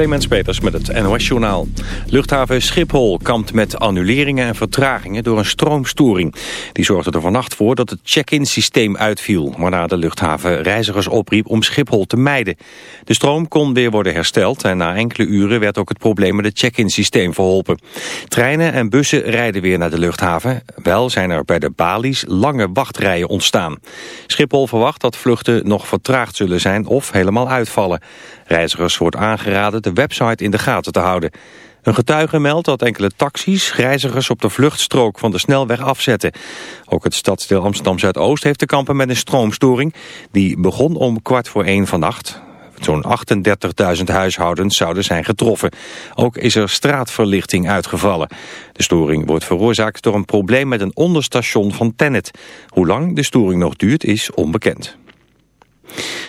Clemens Peters met het NOS-journaal. Luchthaven Schiphol kampt met annuleringen en vertragingen door een stroomstoring. Die zorgde er vannacht voor dat het check-in systeem uitviel... waarna de luchthaven reizigers opriep om Schiphol te mijden. De stroom kon weer worden hersteld... en na enkele uren werd ook het probleem met het check-in systeem verholpen. Treinen en bussen rijden weer naar de luchthaven. Wel zijn er bij de balies lange wachtrijen ontstaan. Schiphol verwacht dat vluchten nog vertraagd zullen zijn of helemaal uitvallen. Reizigers wordt aangeraden de website in de gaten te houden. Een getuige meldt dat enkele taxis reizigers op de vluchtstrook van de snelweg afzetten. Ook het stadsdeel Amsterdam-Zuidoost heeft te kampen met een stroomstoring. Die begon om kwart voor één vannacht. Zo'n 38.000 huishoudens zouden zijn getroffen. Ook is er straatverlichting uitgevallen. De storing wordt veroorzaakt door een probleem met een onderstation van Tennet. Hoe lang de storing nog duurt is onbekend.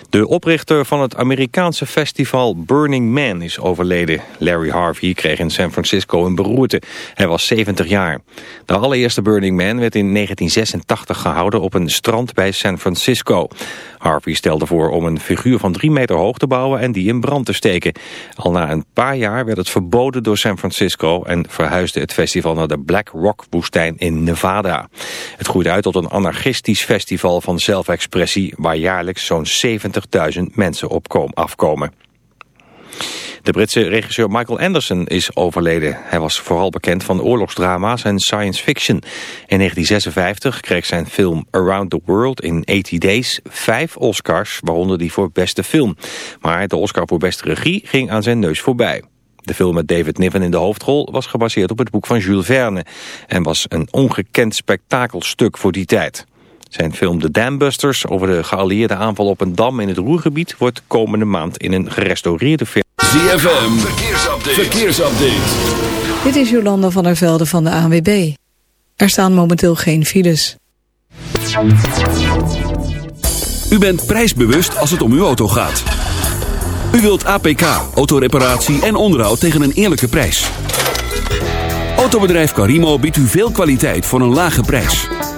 De oprichter van het Amerikaanse festival Burning Man is overleden. Larry Harvey kreeg in San Francisco een beroerte. Hij was 70 jaar. De allereerste Burning Man werd in 1986 gehouden op een strand bij San Francisco. Harvey stelde voor om een figuur van drie meter hoog te bouwen en die in brand te steken. Al na een paar jaar werd het verboden door San Francisco en verhuisde het festival naar de Black Rock woestijn in Nevada. Het groeide uit tot een anarchistisch festival van zelfexpressie waar jaarlijks zo'n 70.000 mensen op afkomen. De Britse regisseur Michael Anderson is overleden. Hij was vooral bekend van oorlogsdrama's en science fiction. In 1956 kreeg zijn film Around the World in 80 Days vijf Oscars, waaronder die voor beste film. Maar de Oscar voor beste regie ging aan zijn neus voorbij. De film met David Niven in de hoofdrol was gebaseerd op het boek van Jules Verne... en was een ongekend spektakelstuk voor die tijd. Zijn film The Dambusters over de geallieerde aanval op een dam in het Roergebied... wordt komende maand in een gerestaureerde film. ZFM, verkeersupdate. verkeersupdate. Dit is Jolanda van der Velde van de ANWB. Er staan momenteel geen files. U bent prijsbewust als het om uw auto gaat. U wilt APK, autoreparatie en onderhoud tegen een eerlijke prijs. Autobedrijf Carimo biedt u veel kwaliteit voor een lage prijs.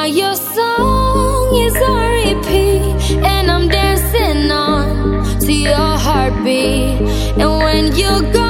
Now your song is on repeat. And I'm dancing on to your heartbeat. And when you're gone,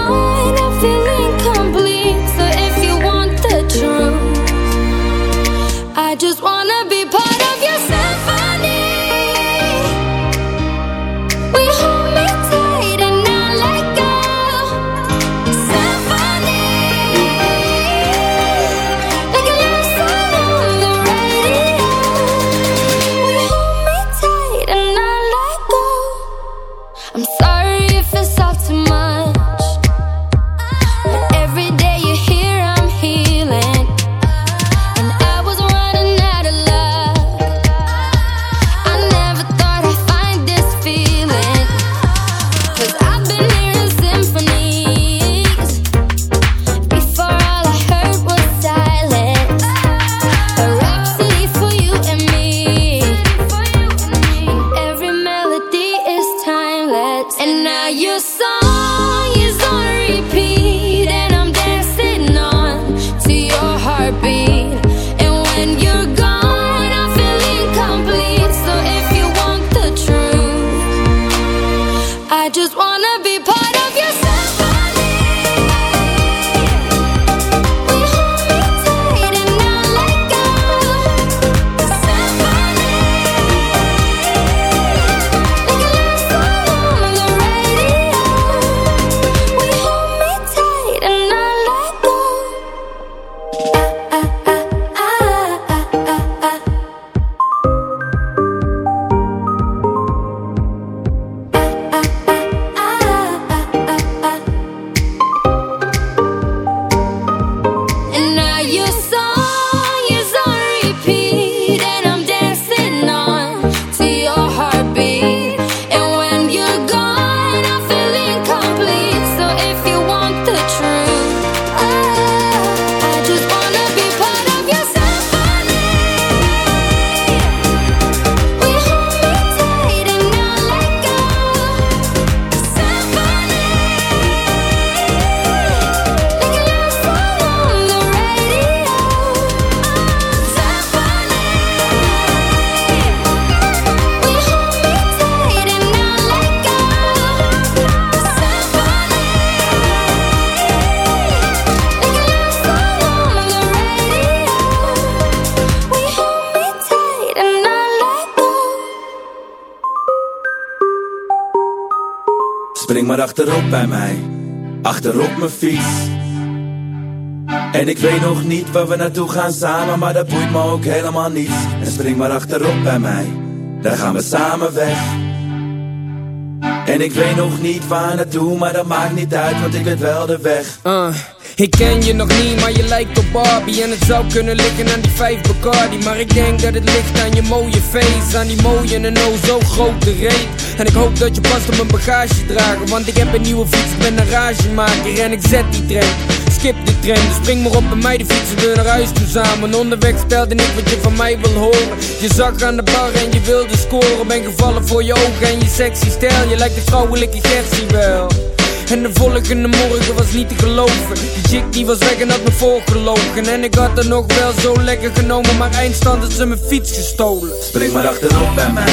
achterop bij mij, achterop mijn fiets. En ik weet nog niet waar we naartoe gaan samen, maar dat boeit me ook helemaal niet. En spring maar achterop bij mij, daar gaan we samen weg. En ik weet nog niet waar naartoe, maar dat maakt niet uit, want ik weet wel de weg. Uh, ik ken je nog niet, maar je lijkt op Barbie En het zou kunnen liggen aan die vijf Bacardi Maar ik denk dat het ligt aan je mooie face Aan die mooie en oh zo grote reet En ik hoop dat je past op mijn bagage dragen Want ik heb een nieuwe fiets, ik ben een ragemaker En ik zet die trein, skip de trein Dus spring maar op bij mij, de fietsen we naar huis toe samen. Onderweg stelde ik wat je van mij wil horen. Je zag aan de bar en je wilde scoren. Ben gevallen voor je ogen en je sexy stijl. Je lijkt de vrouwelijke Gertie wel. En de volgende morgen was niet te geloven. Die chick die was weg en had me voorgelogen. En ik had er nog wel zo lekker genomen Maar eindstand had ze mijn fiets gestolen. Spring maar achterop bij mij,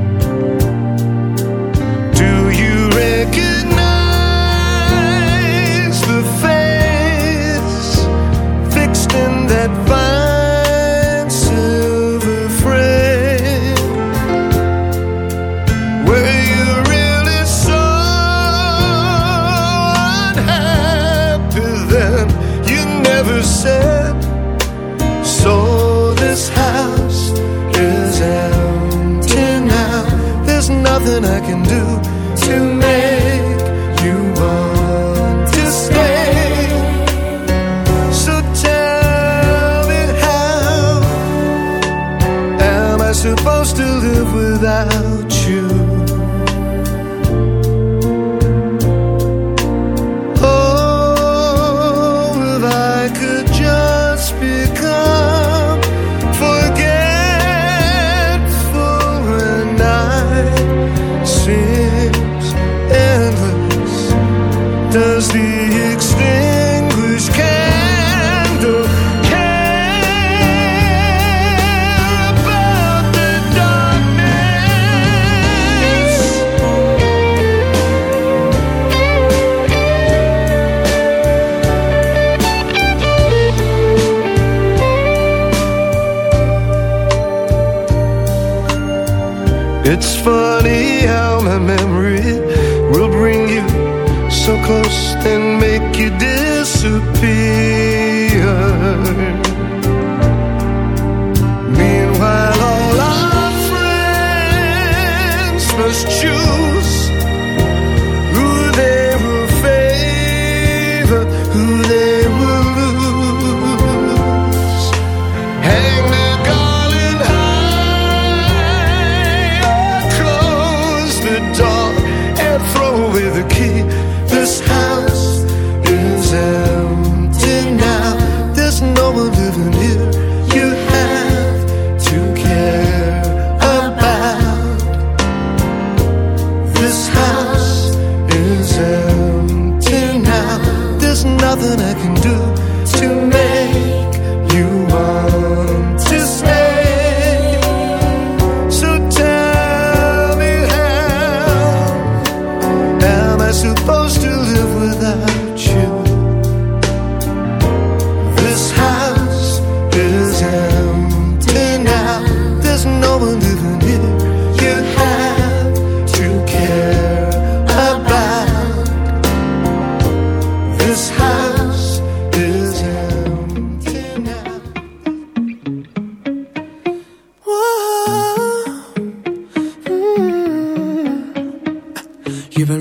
Nothing I can do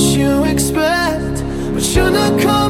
you expect, but you're not coming.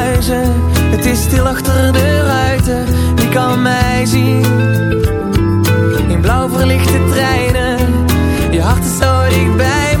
het is stil achter de ruiten. Die kan mij zien? In blauw verlichte treinen, je hart is zo dichtbij me.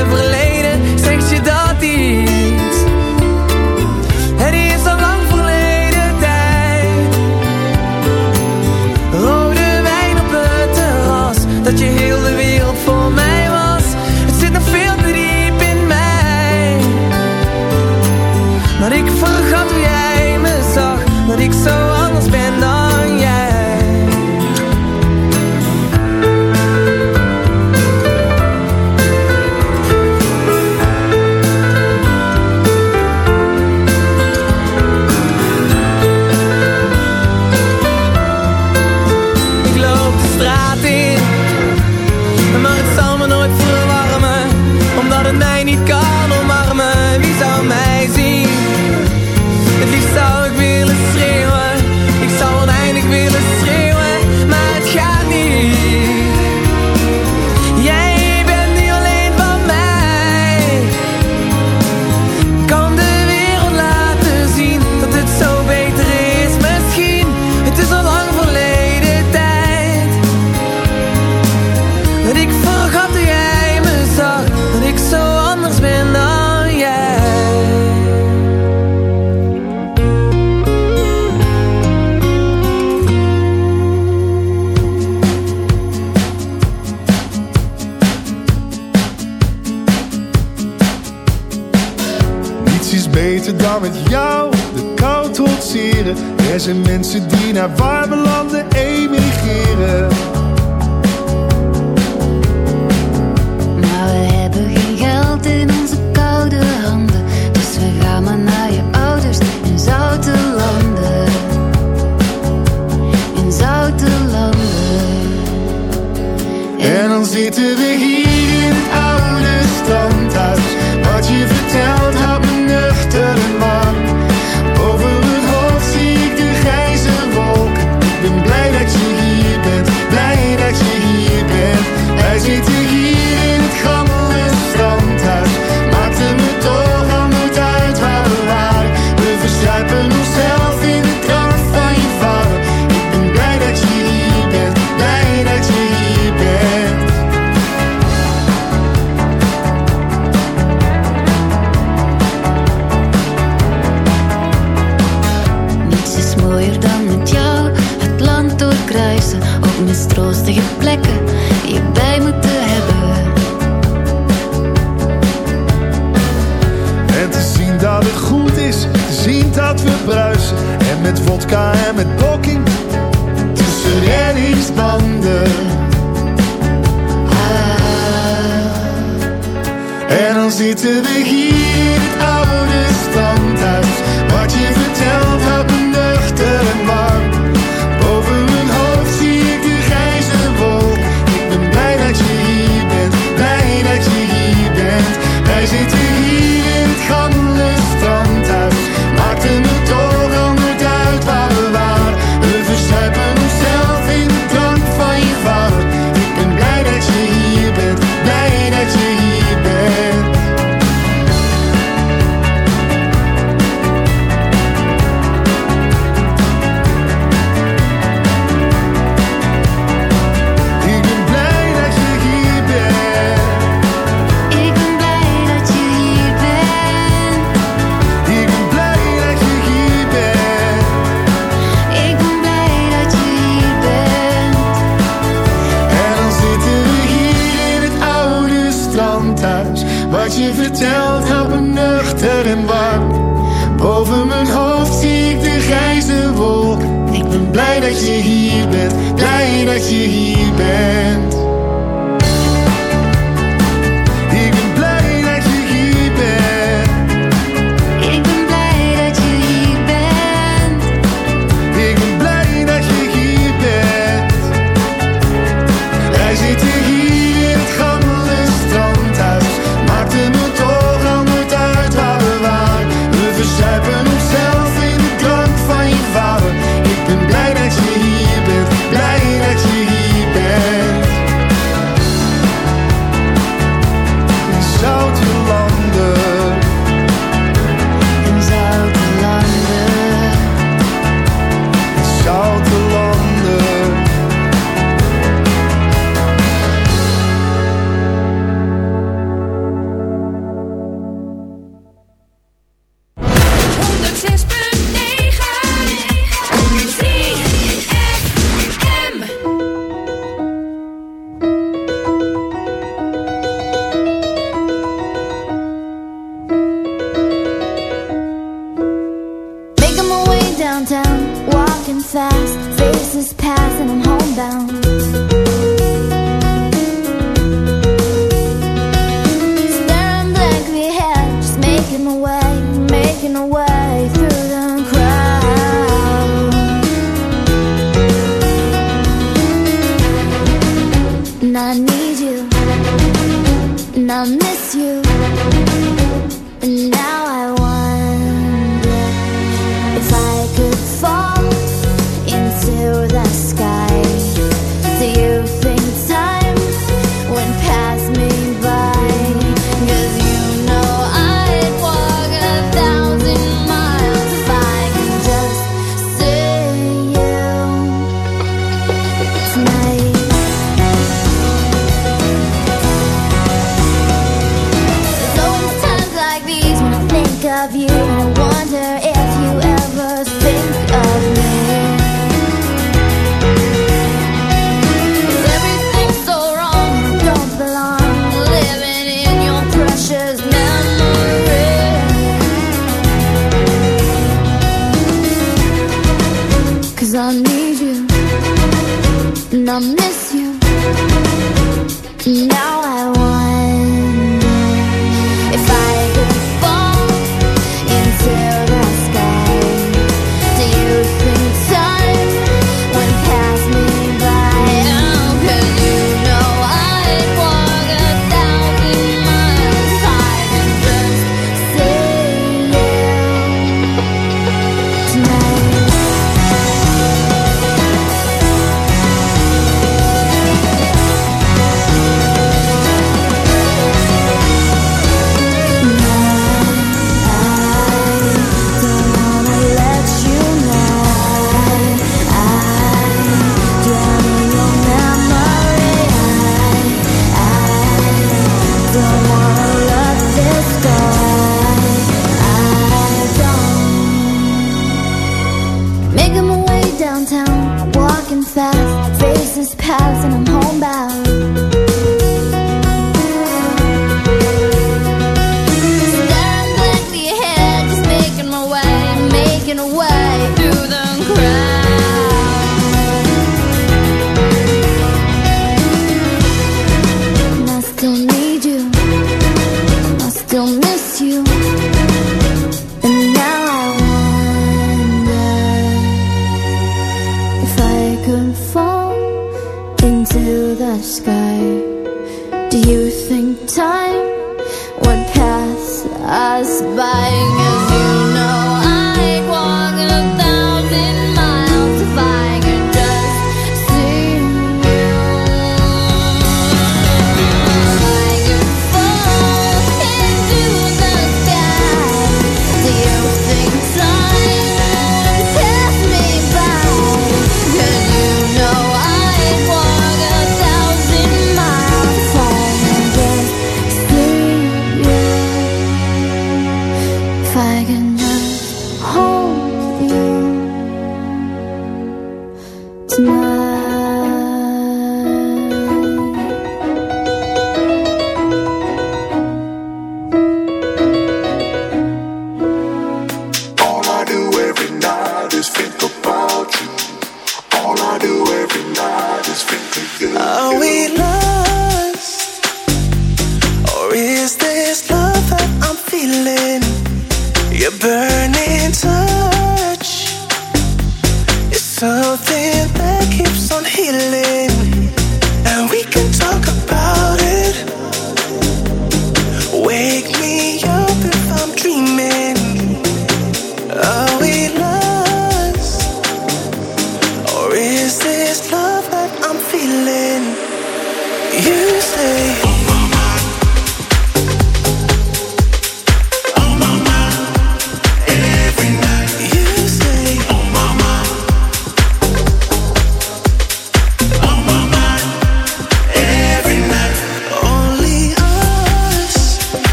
still miss you,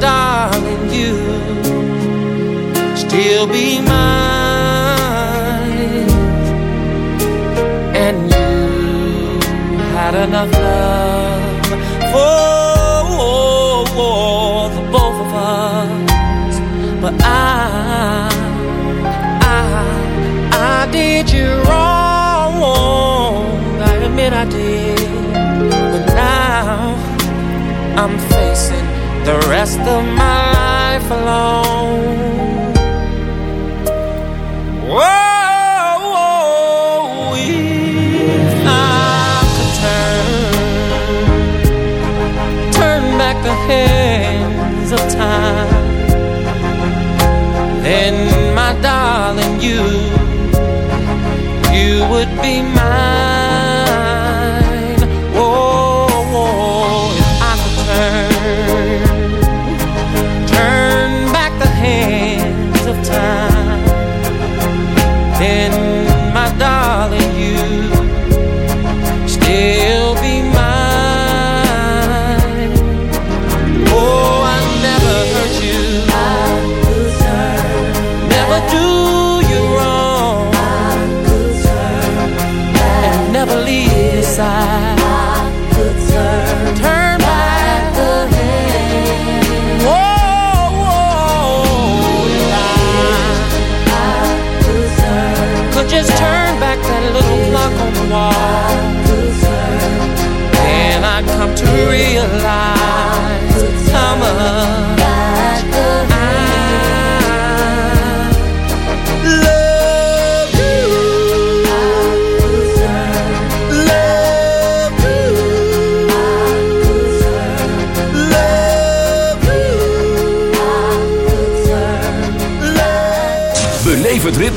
Darling, you still be mine. And you had enough love for the both of us, but I, I, I did you wrong. I admit I did, but now I'm the rest of my life alone.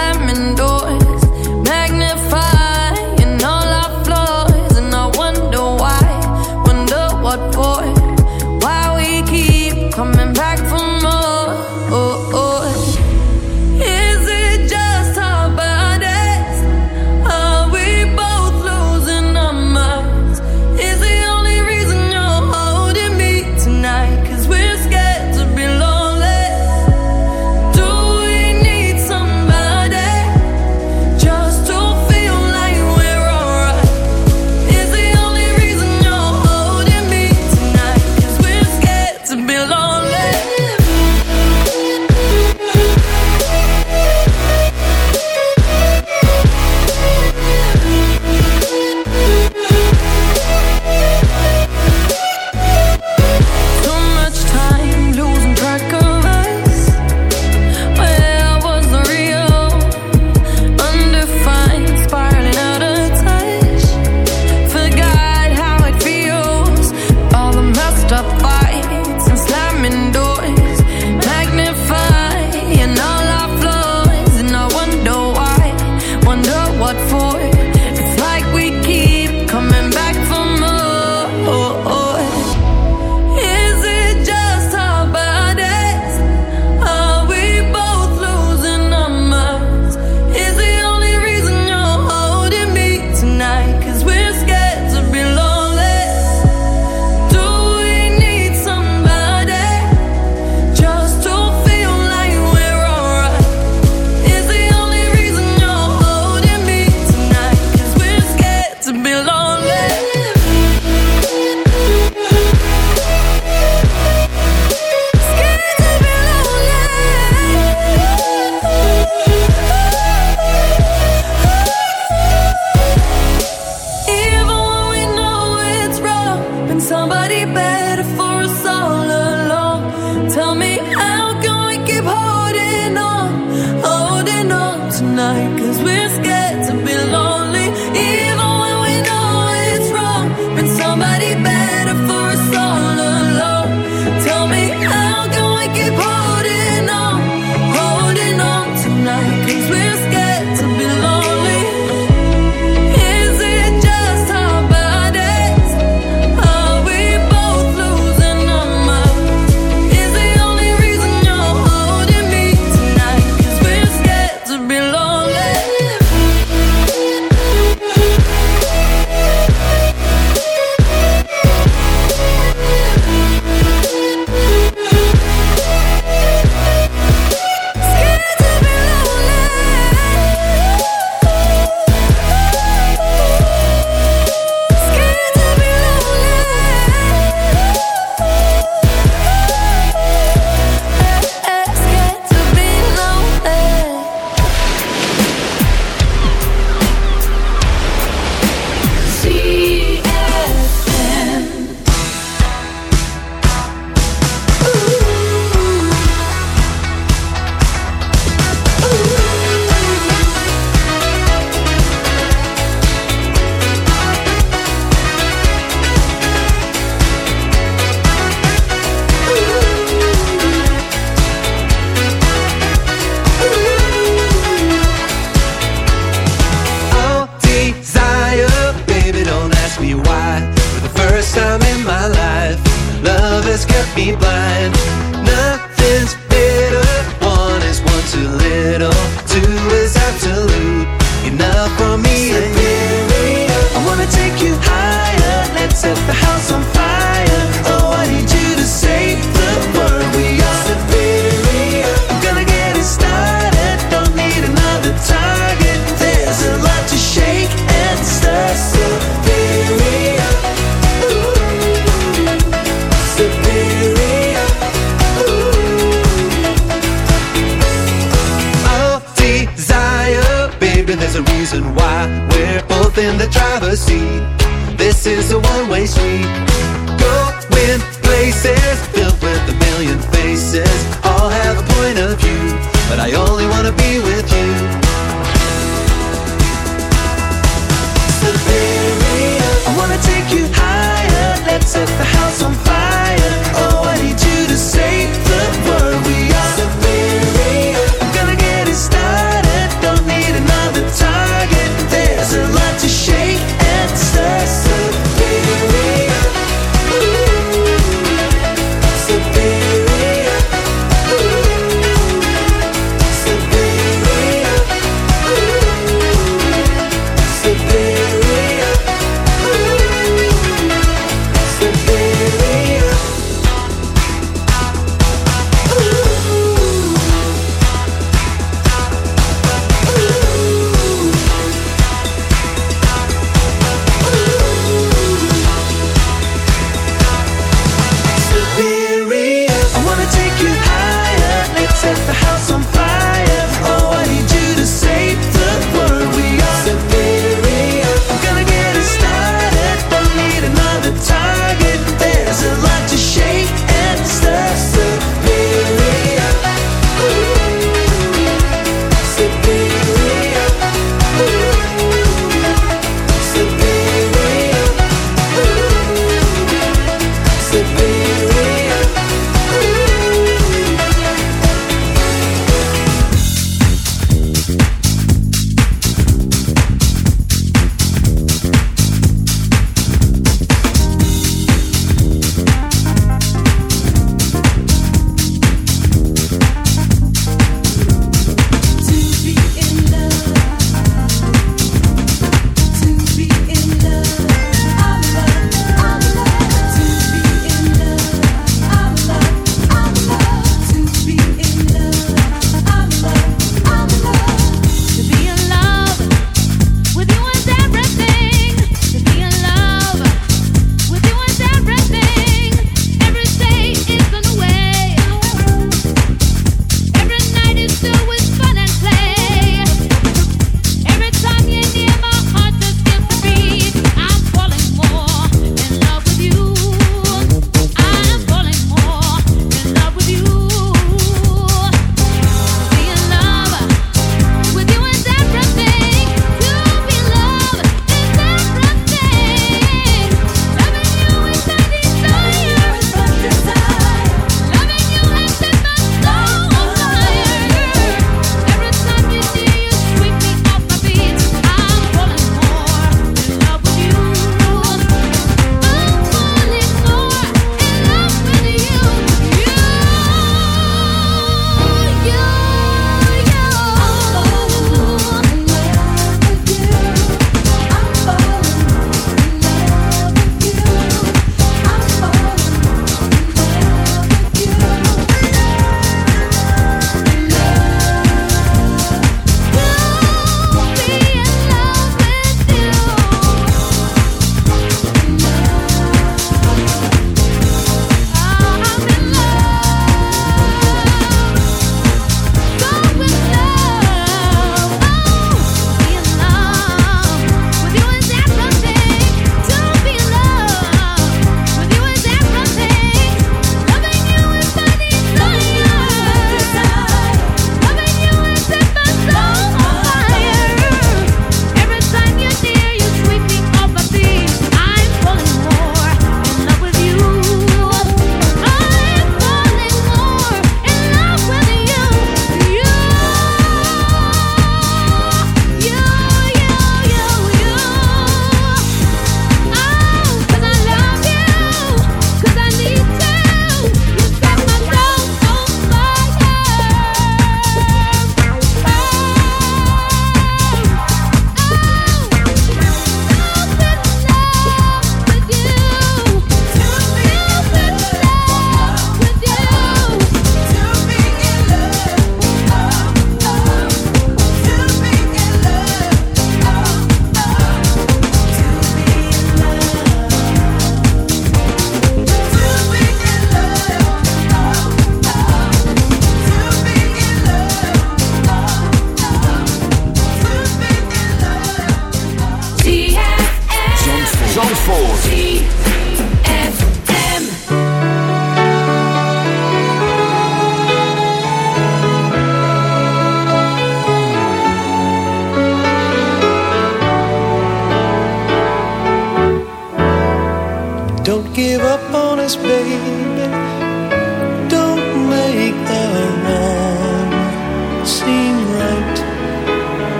slamming doors.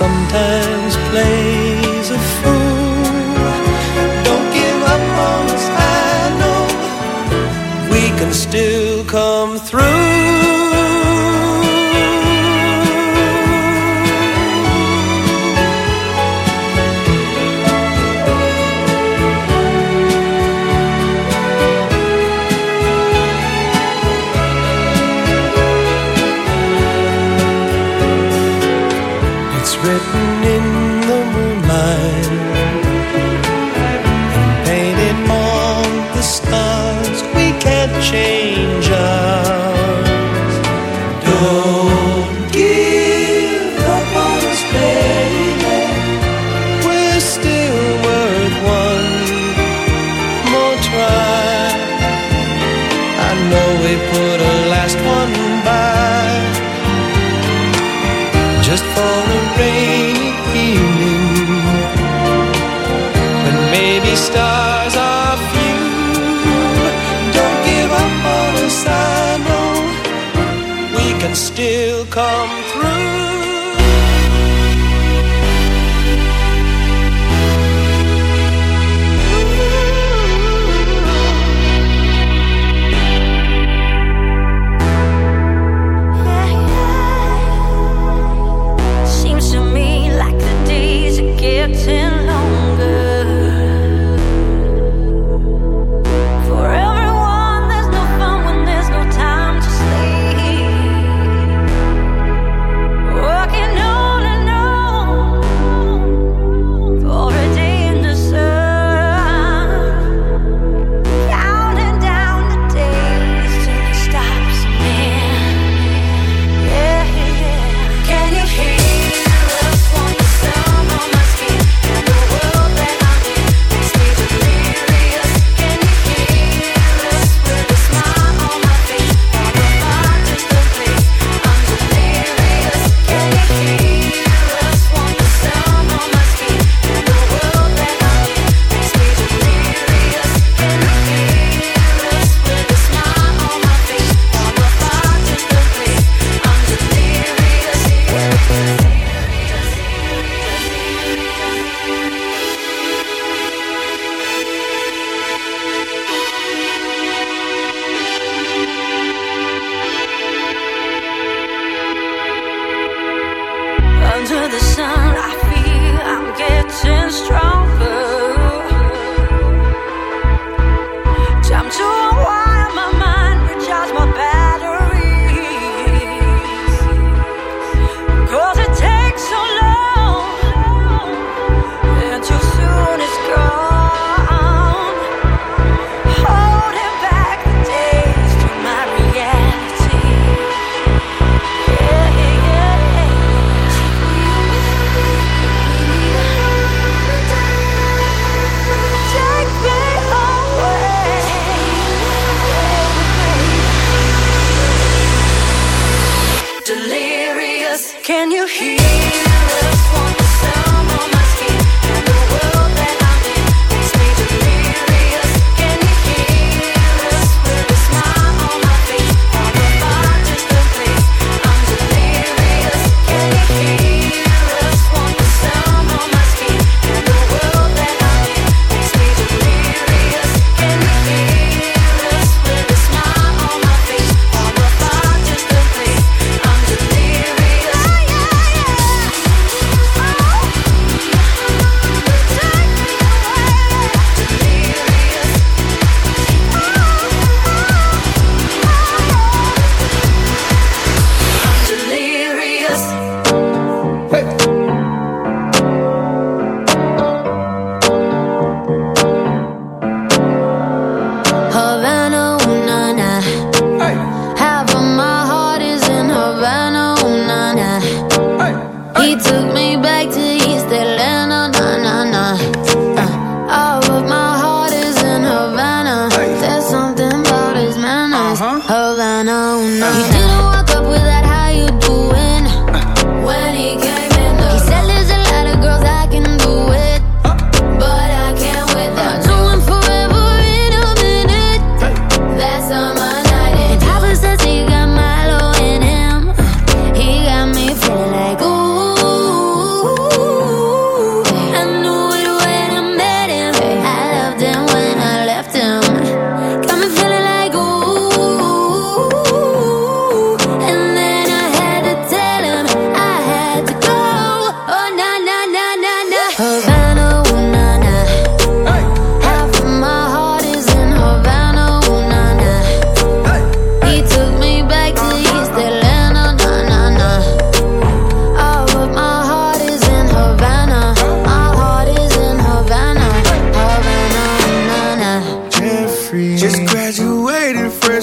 Sometimes plays a fool. Don't give up on us, I know we can still come through. Change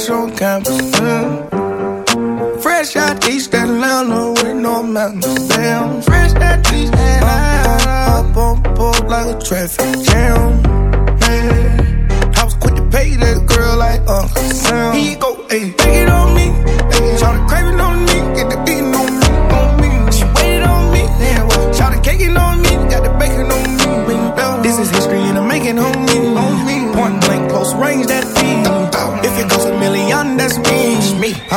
cash on campus. Mm. Fresh out East Atlanta with no mountains. Fresh out East Atlanta. Up on board like a traffic jam. Man, I was quick to pay that girl like Uncle Sam. He go, hey.